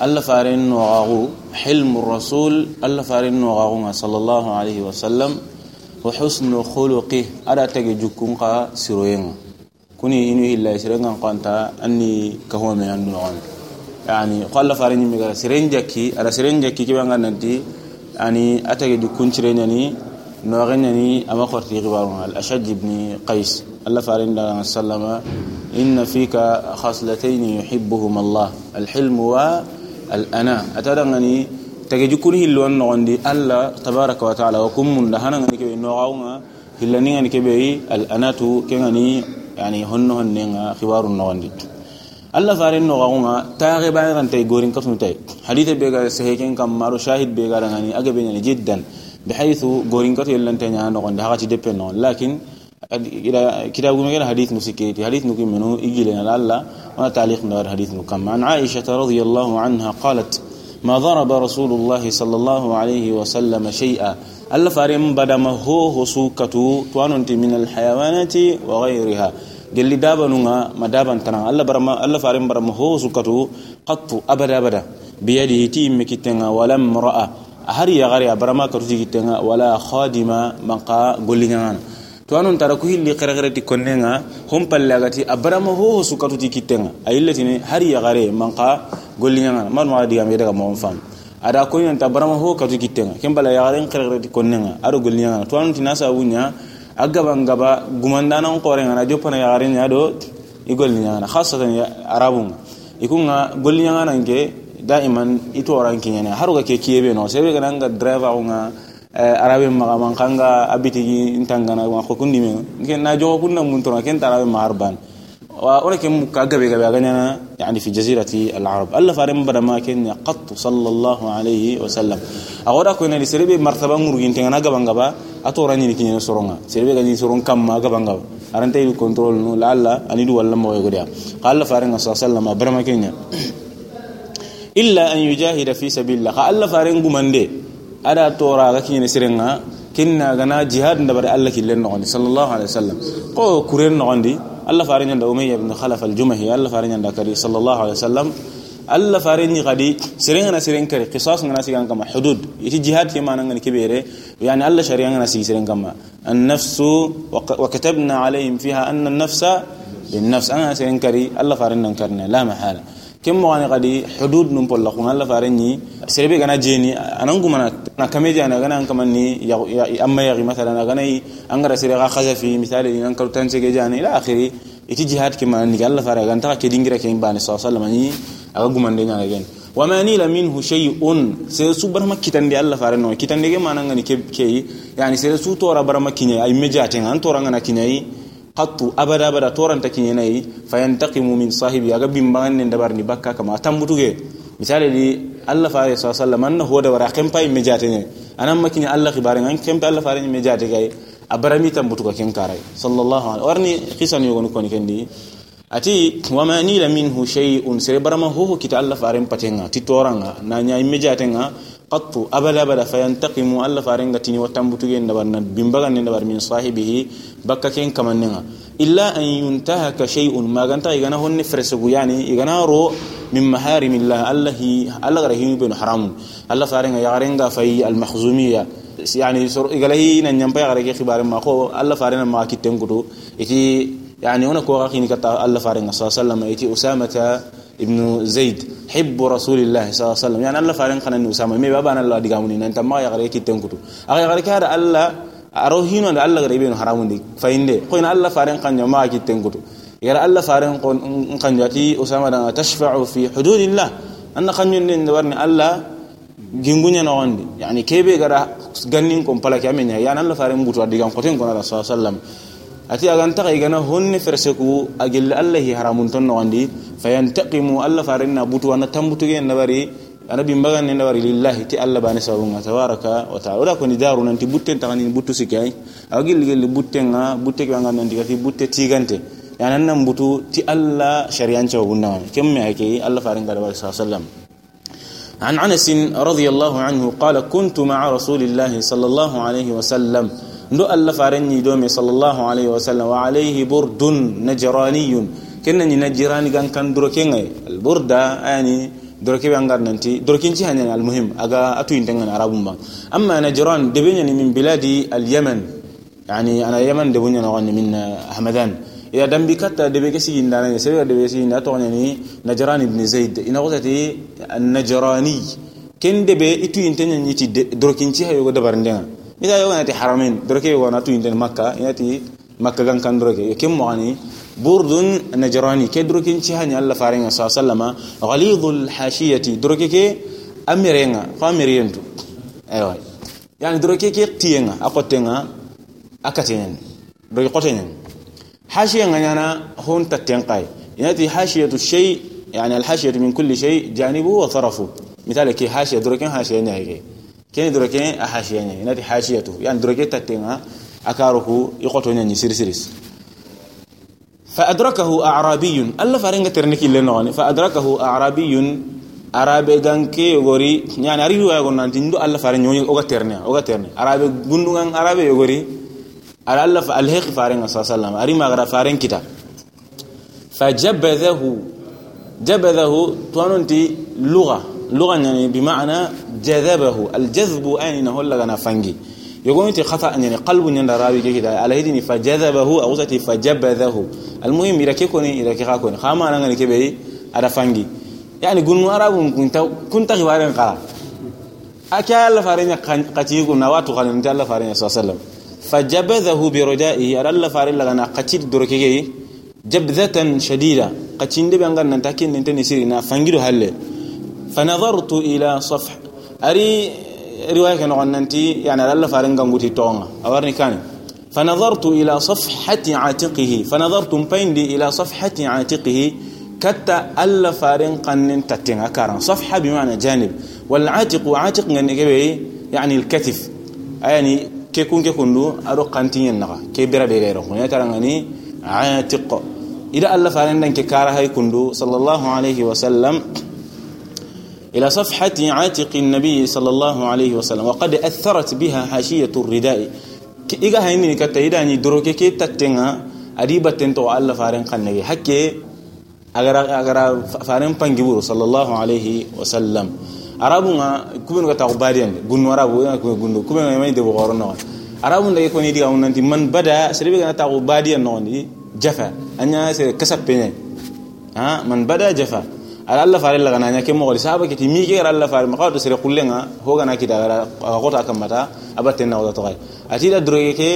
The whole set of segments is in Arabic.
الله فارن نوغاغو حلم الرسول الله فارن نوغاغو صلى الله عليه وسلم وحسن خلقه. ألا تجي جكون قا سيروين كوني إنه إلا سيرين قانتا أني كهو من النوغان. يعني قال الله فارن ميغا سيرين جاكي ألا سيرين جاكي كي بانغان ننتي يعني أتجي جكون سيرين يعني نوغن يعني أما خورتي غبارون الأشج بن قيس. الله فارن سلم إن فيك خصلتين يحبهما الله. الحلم و الأنا أتدغني تجي كل هلو النغندي الله تبارك وتعالى وكم من دهنا غني كبي نوعونا هلني غني كبي الأناتو كغني يعني هن هن خبار النغندي الله فارن نوعونا تاغي بايران تي غورين كتم تي حديث بيغا سهيكين كم مارو شاهد بيغا غني أجبني جدا بحيث غورين كتم يلن تنيا نغندي هاغتي ديبن لكن كتاب غير حديث مسكيتي حديث نكي منو يجي لنا الله وأنا تعليق نور حديث كم عن عائشة رضي الله عنها قالت ما ضرب رسول الله صلى الله عليه وسلم شيئا ألا فارم بدا ما هو هسوكتو تواننتي من الحيوانات وغيرها قال لي دابا نونا ما دابا تنا ألا برما ألا فارم برما هو هسوكتو قط أبدا أبدا بيده تيم كتنا ولم رأى هري غري برما كرتي ولا خادمة مقا قل لنا to anon tara ko hilli kare ti konnenga hom palle agati abrama ho ho sukatu ti kitenga ayillati ne hari ya gare manqa gollinya ngana man ma diga me daga mo fam ada ko yanta abrama ho katu kitenga kembala ya gare kare ti konnenga ado gollinya ngana to anon tinasa wunya agaba ngaba gumandana on qore ngana jopana ya gare nya do igollinya ngana khasatan ya arabun ikunga gollinya ngana nge daiman ito rankinya ne haruga ke kiyebe no sebe gananga driver nga arabe maga man kanga abitigi intangana ma ko kundi me ken na jogo kunna mun tona ken tarabe ma harban wa ona ken ka gabe gabe ganya yani fi jazirati al arab alla faram bada ma ken qat sallallahu alayhi wa sallam agoda ko ne serebe martaba ngurgin tengana gaba ngaba atora ni kin soronga serebe gani soron kam ma gaba ngaba arante yu control no la alla ani du walla mo yogodia qalla faram sallallahu alayhi wa sallam illa an yujahida fi sabilillah alla faram gumande ada tora ga kine sirenga kinna gana jihad ndabare allah killen nogondi sallallahu alaihi wasallam ko kuren nogondi allah fare nyanda umayya ibn khalaf al-jumahi allah fare nyanda kari sallallahu alaihi wasallam allah fare ni gadi sirenga na siren kari qisas ngana sigan kama hudud iti jihad ke manan ngani kibere yani allah shari'a ngana sigi siren kama an-nafsu wa katabna alaihim fiha anna an-nafsa bin-nafs ana siren kari allah fare nan karna la mahala kem mo ne kadi hudud num polla ko ngalla fare ni serbe gana jeni anan guma na kamedia na gana kaman ni amma yagi masalan na gana angara sire ga khazafi misali nan karu tanse ge jani ila akhiri iti jihad ke man ni galla fare gan ta ke dingira ke bani sallallahu alaihi wasallam aga guma nyana gen. Wa ma nila minhu shay'un sai su bar makitan de fare no kitan de ge ngani ke yani sai su tora bar makinya ay mejaten an tora ngana kinyai qattu abada abada toranta kiñenayi fayantaqimu min sahibi aga bimbaŋan ne dabarni bakka kama tambutuge misali di allah fare sa sallam anna hoda wara kempa imme jatene anan makiña allah xibare an kempe allah fare imme jate gay a barami tambutuga ken karay sallallahu alaihi warni xisan yogonu koni kendi. Ati wama nila minhu shay'un sere barama hoho kita allah faren patenga ti toranga na nya imme jatenga qattu abada abada fayantaqimu alla farenga tini watambutuge ndabarna bimbaga ne ndabar min sahibihi bakka ken kamannenga illa an yuntahaka shay'un maganta igana honne fresugu yani igana ro min maharimillah allahi alla garahi bin haram alla farenga yagarenga fay al mahzumiyya yani igalahi nan nyampa yagare ke khibare ma ko alla farena ma kitten kutu iti يعني هنا كو غاخيني كتا الله فارن صلى الله عليه وسلم ايتي اسامه ابن زيد حب رسول الله صلى الله عليه وسلم يعني الله فارن خنا اسامه مي بابا الله ديغامني نانت ما يغري كي تنكتو اغي غري كار الله اروهينو ده الله غري بين حرام دي فاينده كوين الله فارن خن ما كي تنكتو يرى الله فارن خن جاتي اسامه ده تشفع في حدود الله ان خن ين ورني الله gingunya na wandi yani kebe gara gannin kon pala kamenya yani Allah faren butu adigan koten kon Allah sallallahu alaihi ati aganta kai gana honne ferseku agil allah haramun ton no andi fayantaqimu allah farinna butu wana tambutu gen nabari ana bimbagan ne nabari lillahi ti allah bani sabunga tabaraka wa taala oda ko ni daru nanti butten tangani buttu sikai agil gel butten nga butte ko ngana nanti gati butte tigante yana nan butu ti allah shari'an cewa gunna kemme ake allah farin ga sallallahu alaihi wasallam عن انس رضي الله عنه قال كنت مع رسول الله صلى الله عليه وسلم ndo allah farenñi do me sallallahu alaihi wasallam wa alayhi burdun najraniyun kenna ni najrani gan kan duro kenga al burda yani doroke be angar nanti dorokin ci hanya al aga atu intengan arabum ba amma najran de benya min biladi al yaman yani ana yaman de bunya no min hamadan ya dambi katta de be kesi indana se de be si na to ni najran ibn zaid ina gotati an najrani ken de be itu intengan ni ti dorokin ci hayo go dabar ndenga mita yo nati haramin doroke go na tu inten makka inati makka gan kan doroke kem mo ani برد نجراني كدرك انت هاني الله فارين صلى الله عليه وسلم. غليظ الحاشية درك كي أمرينا فامرينتو أيوة. يعني درك كي تينا أقطنا أكتين درك قطين حاشية غنيانا هون تتنقاي يعني حاشية الشيء يعني الحاشية من كل شيء جانبه وطرفه. مثال كي حاشية درك حاشية نهي كين درك حاشية يعني حاشيته. يعني درك تتنا أكاركو يقطون يعني سير سيرس فأدركه أعرابي. الله فارنغ ترنكي لنون فأدركه أعرابي. أرابي غانكي غوري. يعني أريد أن أقول أن تندو الله فارنغ يوني أغا ترنى أغا ترنى يغوري. على الله فألهيق فارنغ صلى الله عليه وسلم. أريد ما أغرى فارنغ فجبذه جبذه توانون لغة. لغة يعني بمعنى جذبه. الجذب أين هو لغنا فانجي يقولون خطأ يعني قلب يندى راوي كده على هدي فجذبه أو ذاتي فجبذه. المهم إذا كيكوني إذا كيكوني خاما أنا غني كبي على فانجي. يعني قلنا أراب كنت كنت غوارن قرا الله فارين قتيه كنا واتو خلنا نتي الله فارين صلى الله عليه وسلم. فجبذه بردائه. على الله فارين لغنا قتيل دركيه جبذة شديدة. قتين دي بانغان ننتاكين ننتني سيرنا فانجيدو هله فنظرت إلى صفح. رواية كان غننتي يعني الله فارن غنغوتي تونغا أورني كان فنظرت إلى صفحة عاتقه فنظرت بيندي إلى صفحة عاتقه كتا الله فارن قنن تتنغا كارن صفحة بمعنى جانب والعاتق عاتق يعني الكتف يعني كيكون كيكوندو أرو قنتين نغا كي برا بغيره يعني ترى عاتق إذا الله فارن دنك كارها يكوندو صلى الله عليه وسلم إلى صفحة عاتق النبي صلى الله عليه وسلم. وقد أثرت بها حاشية الرداء. إيغا هيني كتا إيداني دروكي كي تتنغا. أديبا تنتو الله فارن قنغي. حكي أغرا أغرا فارن بانجبور صلى الله عليه وسلم. أرابونا كوبين كتا غبادين غنو أرابو. غنو. كوبين يمين دي بغورنا أرابونا يكون يدي أونانتي من بدا سريبي كتا غبادين نوني جفا. أنيا سير كسب alla fare la gananya ke mo sahaba ke timi ke alla fare ma qawto sere kullenga ho gana kita gara gota kamata abatte na wada toy atida droge ke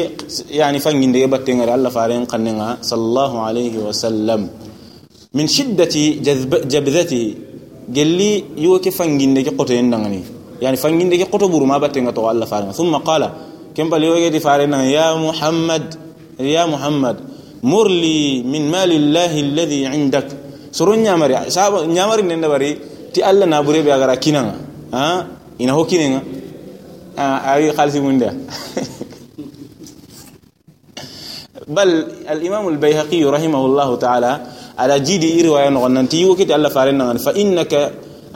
yani fanginde e batte ngara alla fare qannenga sallallahu alayhi wa sallam min shiddati jabdhatihi gelli yuwa ke fanginde ke qoto yendangani yani fanginde ke qoto buru ma batte ngato alla fare thumma qala kemba liyo di fare na ya muhammad ya muhammad murli min mali llahi alladhi indak soron nyamari sahaba nyamari nenda bari ti alla na bure be agara kinanga ha? Ina hokinenga ay khalsi munda. بل الإمام البيهقي رحمه الله تعالى على جيدي رواية نغننتي وكت الله فارنا فإنك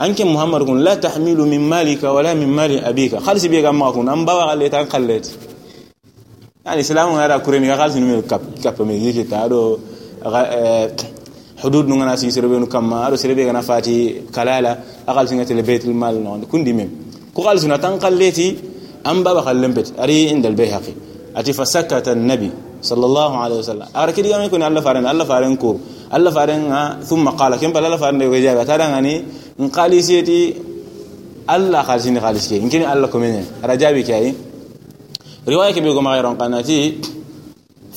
أنك محمد كن لا تحمل من مالك ولا من مال أبيك خالص بيك أما كن أم بابا قال تان خلت يعني سلام على كورين خالص نمي كاب كاب ميزيك تارو حدود نغنا سي سربي كما ادو سربي غنا فاتي كلالا. أقل سنة البيت المال نون كندي ميم. كو قال سنه تنقلتي أم بابا خلمبت أري عند البيهقي. أتي فسكت النبي صلى الله عليه وسلم. اركي يوم يكون الله فارن الله فارن كور الله فارن ثم قال. كم بلا الله فارن وجابا ترانني ان قال سيتي الله خالصني خالص كي يمكن الله كمين رجابي كاي. رواية كبيرة ما غيرون قناتي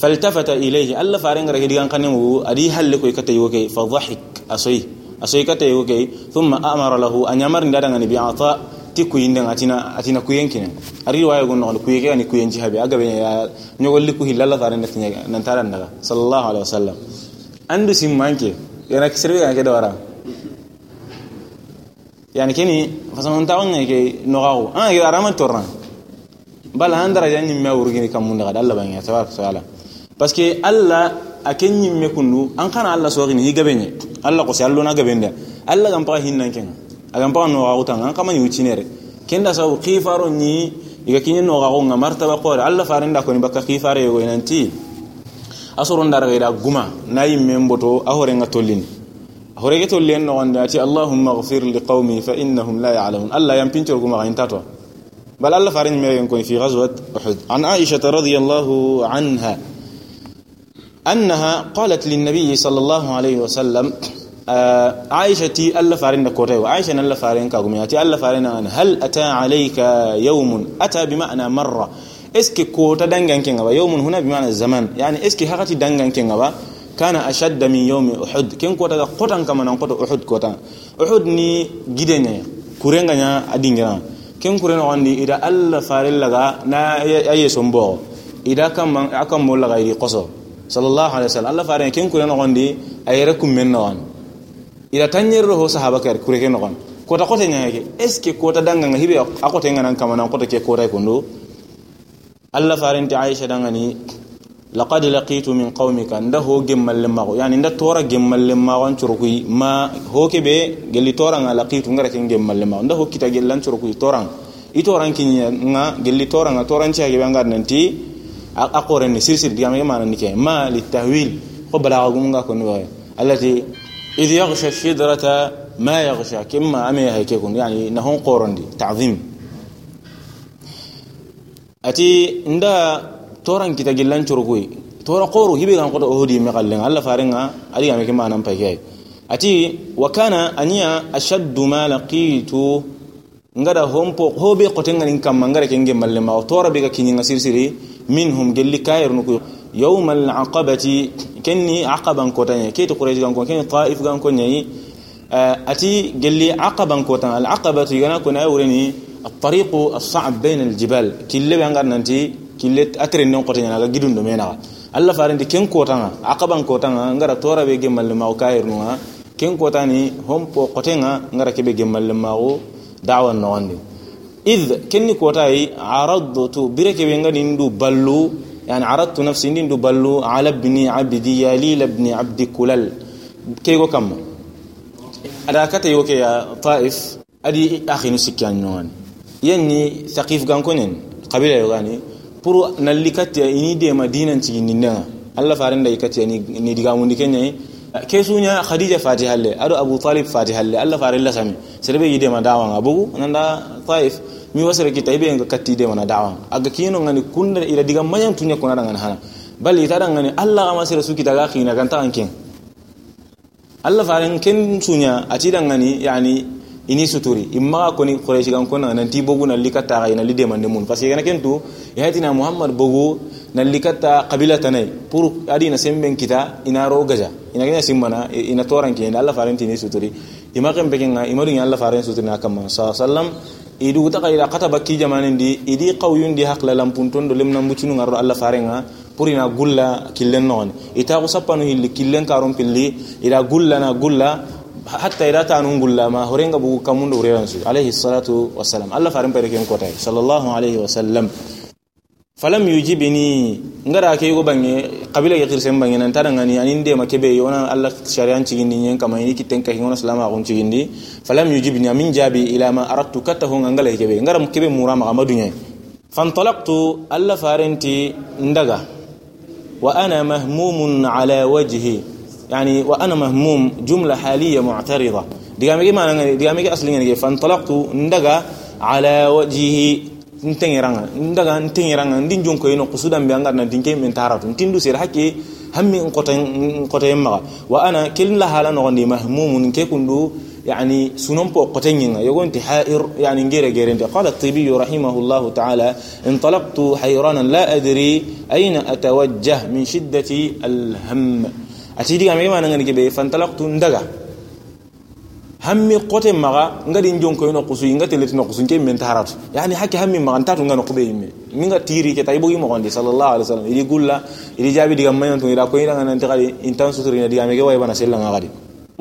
فالتفت إليه. ألا فارن رجل كان كنمو أدي هل لكو يكتي وكي فضحك. أصي أصي كتي وكي ثم أمر له أن يمر ندارن أن بعطاء تكو يندن أتينا أتينا كوين كنا. أري رواية يقول نقول كوين كنا كوين جهبي أجا بيا نقول لكو هلا الله فارن نتنيا ننتظر نجا صلى الله عليه وسلم. عنده سيمانك يعني كسروا يعني كده ورا. يعني كني فسمون تاون كي نغاو. آه كده رامن تورنا بل هندرا جاني ما ورجيني كم من غدا الله بيني تبارك وتعالى parce que alla a ken ñimme kundu an kana alla soxini i gabeñe alla ko si allo na gabende alla gam pa hinnan ken agam pa no ga utan an kama yucinere kenda sabu khifaro ni iga kinye no ga nga martaba qore alla farenda ko ni baka khifare yo nanti asoro ndara ga guma na yimme mboto a hore nga tollini a horege to len no wande ati allahumma ighfir liqaumi fa innahum la ya'lamun alla yam pinchor kuma ga intato bal alla farin me yen ko fi ghazwat uhud an aisha radhiyallahu anha أنها قالت للنبي صلى الله عليه وسلم آه، عائشة ألا فارين كوري وعائشة ألا فارين كاغمياتي ألا فارين أن هل أتى عليك يوم؟ أتى بمعنى مرة. اسكي كوتا دنجان كينغابا يوم هنا بمعنى الزمان يعني اسكي هاكتي دنجان كينغابا كان أشد من يوم أحد. كين كوتا كوتا كما نقول أحد كوتا. أحد ني جدنا كورينغا نيا أدينغرا كين كورينا واندي إذا ألا فارين لغا نا أي سومبو إذا كم أكم مولغا يدي قصو. Ida alla farilla ga na aye sombo ida kam akam mo laga idi qoso sallallahu alaihi wasallam alla farin ken kurena wandi ayere kum men non ida tanyer ho sahaba kar kure ken non kota kota nya yake eske kota danga nga hibe akote ngana kama nan kota ke kota kondo alla farin ta aisha dangani laqad laqitu min qaumika nda ho gemmal lemmago yani nda tora gemmal lemmago an curokui ma ho kebe gelli tora nga laqitu ngara ken gemmal lemmago nda ho kita gellan curokui torang i toran kinya nga gelli tora nga toran cha gebe ngar nanti أقرن سلسلة ديام ما نكيه ما للتهويل قبل عقوم غاكون بغي التي إذ يغشى الشدرة ما يغشى كما عمي هيك يكون يعني نهون قرن دي تعظيم أتي ندا توران كي تجلن تركوي تورا قورو هيبي غان قد أهدي مقلن الله فارنغا ألي عمي كما هي أتي وكان أنيا أشد ما لقيته ngada hompo hobe qotenga nin kam ngara kenge malle ma tora be ga kininga sirsiri minhum gelli kayr nuku yawm al aqabati kenni aqaban kotanya kete quraysh gan ko kenni taif gan ko nyai ati gelli aqaban kotan al aqabatu yana kuna yawreni الطريق الصعب بين الجبال كل بيانغار نانتي kote nyana ga gidun do mena Allah farandi ken kotanga akaban kotanga ngara tora be gemal ma o kayir no ken kotani hompo kotenga ngara kebe gemal ma o da'wa no wandi id kenni kotai aradtu bireke be ngadi ndu ballu yani aradtu nafsi ndu ballu ala ibni abdi yalil ibn abd kulal kego kam ada kata yoke ya taif adi akhinu sikyan non yanni thaqif gankonen qabila yogani pour nalli kattiya ini de madinan ci ninna Allah farin da ikatiya ni ni diga mun dikenya ke sunya khadija fatihalle ado abu talib fatihalle Allah farin la sami serbe yide ma dawa abu nanda taif mi wasara ki taybe nga katti de mana dawa aga kino ngani kunda ila diga mayan tunya kuna dangan hana bal ita ngani Allah ga masira suki daga khina kan ta ankin Allah farin ken sunya ati dangani yani ini suturi. Imma koni quraish gan kona nan ti bogu nan likata ga ina lide mande mun. Parce que kana kentu yatina muhammad bogu nan likata qabila tanai pour adina semben kita ina ro gaja. Ina ganya simmana ina toran ke Allah faran ti ni suturi. Imma kan begen imma dun Allah faran suturi na kam sallam idu ta ila qataba ki jamanin di idi qawyun di haqla lampunton do lemna mbucinu ngaro Allah faran pour ina gulla killen non ita ko sappanu hilli killen karon pilli ida gulla na gulla hatta ida ta nun gulla ma horenga bugu kamundo ureran su alayhi salatu wassalam alla farin pare ken kota sallallahu alaihi wasallam falam yujibni ngara ke go bange qabila ya kirsen bange nan tadan ngani anin de makebe yona alla shari'an cigindi nyen kama ni kitten ka hingona salama gon cigindi falam yujibni min jabi ila ma aradtu katahu ngala kebe ngara kebe murama amadunya fantalaqtu alla farenti ndaga wa ana mahmumun ala wajhi يعني وأنا مهموم جملة حالية معترضة. ديامي أنا ديامي أصلي يعني فانطلقت ندقى على وجهه. ndin jonko yeno kusudan be angar na dinke min taratu tindu sir hakke hammi nkota nkota yemma wa ana kilin la hala no ndi mahmumun ke kundu يعني سنن بو قتنين يقول انت حائر. يعني غير غير انت قال الطبي رحمه الله تعالى انطلقت حيرانا لا أدري أين أتوجه من شدة الهم. Ati diga me mana ngani kebe fantalaqtu ndaga hammi qote maga ngadi jonko ino kusu inga teleti no kusu kemen taratu yani hakki hammi maga ntatu ngano kube yimme minga tiri ke taybo yimo gondi sallallahu alaihi wasallam idi gulla idi jabi diga mayon to ida ko ida ngana ntikali suturi na diga me ge way bana sella ngadi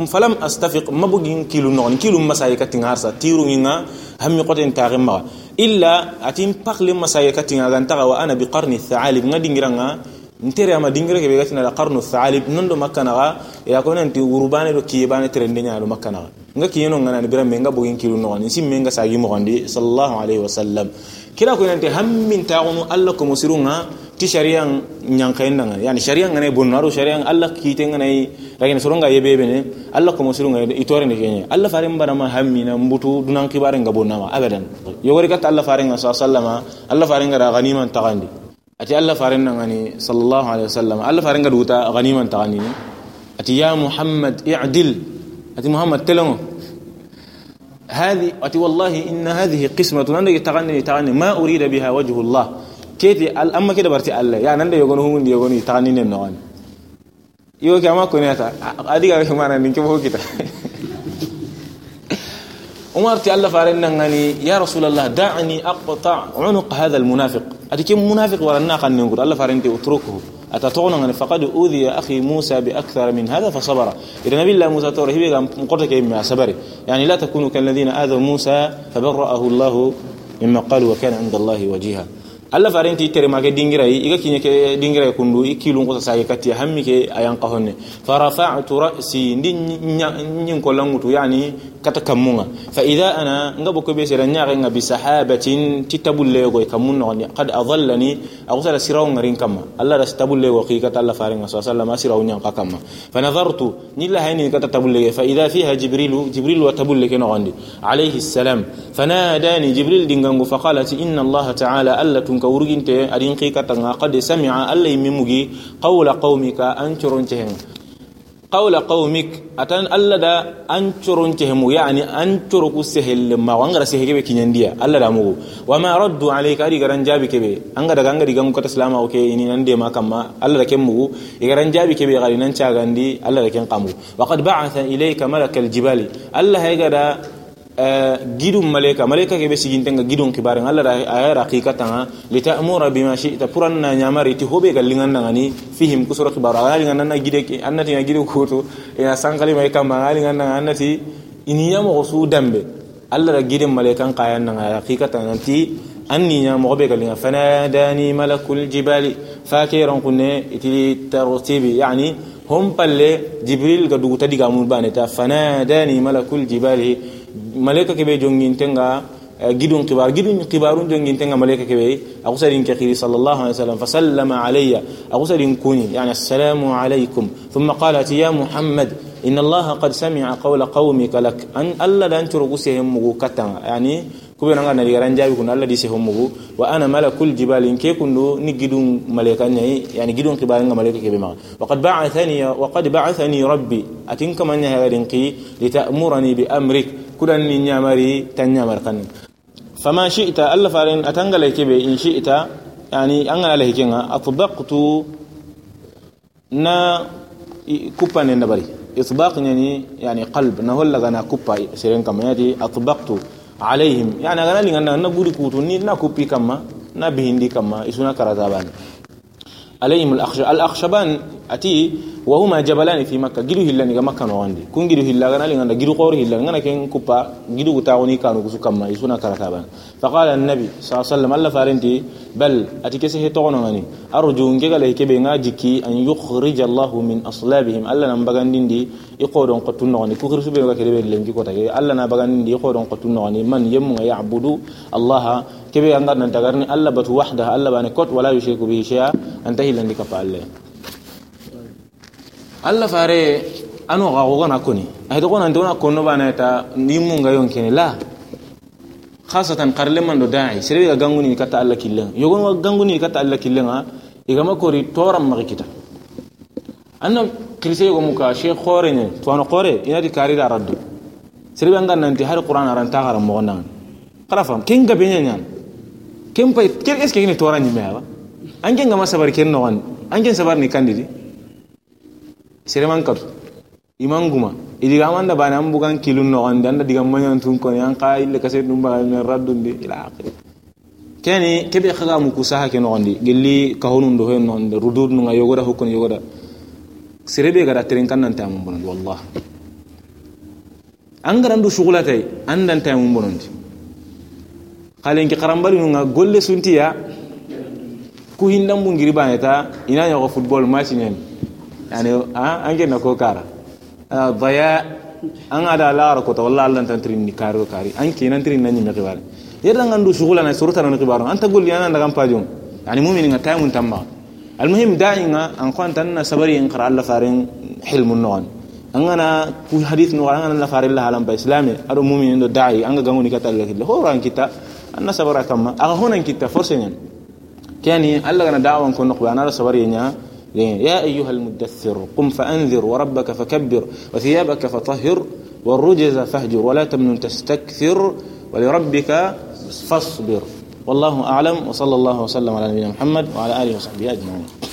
falam astafiq mabugin kilu no kilu masay katinga harsa tiru inga hammi qote ntare maga illa atin pakle masay katinga ganta wa ana bi qarni thaalib ngadi ngiranga ntere ama dingire ke be gatina da qarnu thalib nondo makka naga ya ko nanti urbane do kiye bane trende nya do makka naga nga kiye no ngana bira menga bugin kilu no ni sim menga sagi mo gandi sallallahu alaihi wasallam kila ko nanti hammin ta'unu allah ko musirunga ti sharia nyankayen nga yani sharia ngane bonnaru sharia allah kite ngane ragina soronga yebe bene allah ko musirunga itore ne kenya allah fare mbara ma hammina mbutu dunan kibare nga bonnama abadan yogori kat allah fare nga sallama allah fare nga ganiman tagandi ati allah fare nga ngani sallallahu alaihi wasallam allah fare nga duta ganiman tagandi ati ya muhammad i'dil ati muhammad telongo هذه أتي والله إن هذه قسمة أنا تغني تغني ما أريد بها وجه الله كيتي أما كده برتي الله يعني أنا يقولون هم يقولون تغني النوان yo kama ko neta adiga ko mana nin ke hokita عمر تألف على أنني يا رسول الله دعني أقطع عنق هذا المنافق. أتي كم منافق ولا ناقة ننقل ألف على أتركه. أتطعون أنني فقد أوذي أخي موسى بأكثر من هذا فصبر. إذا نبي الله موسى توره هي مقرد كيما صبري يعني لا تكونوا كالذين آذوا موسى فبرأه الله مما قالوا وكان عند الله وجيها. Alla farenti tere make dingira yi iga kinye ke dingira kundu ikilun ko sa kati hammi ke ayan qahonne fa rafa'tu ra'si ndin ko langutu yani kata kamunga fa idha ana ngabo ko be sera nyaare nga bi sahabatin titabulle go kamunno ni qad adallani agusala siraw ngarin kama alla da tabulle go kata alla farenga sallallahu siraw nyang kama fa nadartu nilla hayni kata tabulle fa idha fiha jibril jibril wa tabulle ke no alayhi salam fanadani jibril dingango fa qalat inna allah ta'ala allatun ka urginte adin qikatanga qad sami'a allai mimugi qawla qaumika an curoncehem qawla qaumik atan allah da an coroncehemu yani an coroku sehelle mago angara sehe keɓe kiñandiya allah da mugu. Wama raddu alayka adi garan jaabi keɓe anga daga anga digangu kata silama o ke ini nan dema kamma. Allah da ken mugu igaran jaabi keɓe xadi nan cagandi allah da ken qamugu wa qad baatha ilayka malaka aljibali allah haygada gidum malaika malaika ke be sigintenga gidum kibaren Allah da ayara hakikatan li ta'mura bima shi'ta puranna nyamari ti hobe gallingan ngani fihim kusura kibar lingan nan gide ke annati na gidu koto ina sankali mai kama lingan nan annati ini ya mo su dambe. Allah da gidum malaikan kayan nan hakikatan ti anni ya mo be gallinga fanadani malakul jibali. Fakiran kunne iti tartibi yani هم بل جبريل قد وتدي قامون بانتا فنا داني ملك الجبال ملك كبي جونين تنغا جدون كبار جدون كبارون جونين تنغا ملك كبي أقول سرين كخير صلى الله عليه وسلم فسلم علي أقول سرين كوني يعني السلام عليكم ثم قالت يا محمد إن الله قد سمع قول قومك لك. أن ألا لن ترقوا سهم مغو يعني كبير نغا نري غران جابي كن الله دي سهم مغو وأنا ملك الجبال. إن كي كنو نجدون ملكا يعني جدون قبال ملكا كبما وقد بعثني وقد بعثني ربي. أتنك من يهدنكي لتأمرني بأمرك. kudan ni nyamari tan nyamar kan fama shi'ta alla farin atangala kebe in shi'ta yani an ala hikinga atbaqtu إطباق يعني يعني قلب. إنه هلا غنا كوبا سيرين كم يعني أطبقت عليهم. يعني غنا لين أنا نقول كوتوني نكوبي كم نبهندي كم إسونا كرتابان. عليهم الأخشبان bihindi kama isuna karataban alaihim al-akhshaban ati وهما جبلان في مكة جدو هلا نيجا مكة نواندي كون جدو هلا غنا لغنا جدو قور هلا غنا كين كوبا جدو تاوني كانوا كسو كما يسونا كركابان فقال النبي صلى الله عليه وسلم الله فارنتي بل أتكسه هتوغنا غني أرجو نجيغا لهيك بينا جيكي أن يخرج الله من أصلابهم الله نمبغان دي يقودون قطن غني كوخر سبيل كده لنجي كوتا الله نبغان دي يقودون قطن غني من يمو يعبد الله كبي أنغار ننتغرني الله بتو وحده الله باني كوت ولا يشرك به شيئا انتهي لندي كفا الله alla fare ano ga go gona koni ay do gona ndona konno bana ta nimu nga yon kene la khasatan qarle man do da'i sere ga ganguni kata alla killen yogon wa ganguni kata alla killen ha igama kori toram ma kita anna kilise yogo muka sheikh khore ne to ano khore ina di kari da raddu sere ga nanti har qur'an aran ta garam mo nan kala fam ken ga benya nyan ken pay ken eske ni toran ni mewa angen ga masabar ken no an angen sabar ni kandidi sereman katu iman guma idiga man da bana bugan kilun no an dan da diga manyan tun ko yan ka ille kase dum ba ne raddun de ila akhir. Keni kebe khaga mu ku no andi gelli kahunun do hen non rudur no yogoda hukun yogoda sirebe gada tren kan nan ta mun bonon wallah an garandu an dan ta mun bonon khalen ki karambali nga golle suntiya ku baneta ina yo football match ne kara daya an ada lara ko to wallahi Allah tan trin ni karo kari an ke nan trin nan ni me kibare yadda ngandu shugula na surata na kibaro anta gol yana daga pajum yani mu'minin ga taymun tamma المهم داعينا أن كنت أن سبري إن قرأ الله فارين حلم النوان. أنا كل حديث نوان. أنا الله فارين الله علم بإسلامي أرو مؤمن إنه داعي. أنا جاموني كتر لك هو ران كتا أنا سبرا كما أهون كتا فرسين كاني الله أنا دعوة نكون نقبل أنا سبري يا أيها المدثر قم فأنذر وربك فكبر وثيابك فطهر والرجز فاهجر ولا تمنن تستكثر ولربك فاصبر. والله أعلم وصلى الله وسلم على نبينا محمد وعلى آله وصحبه أجمعين.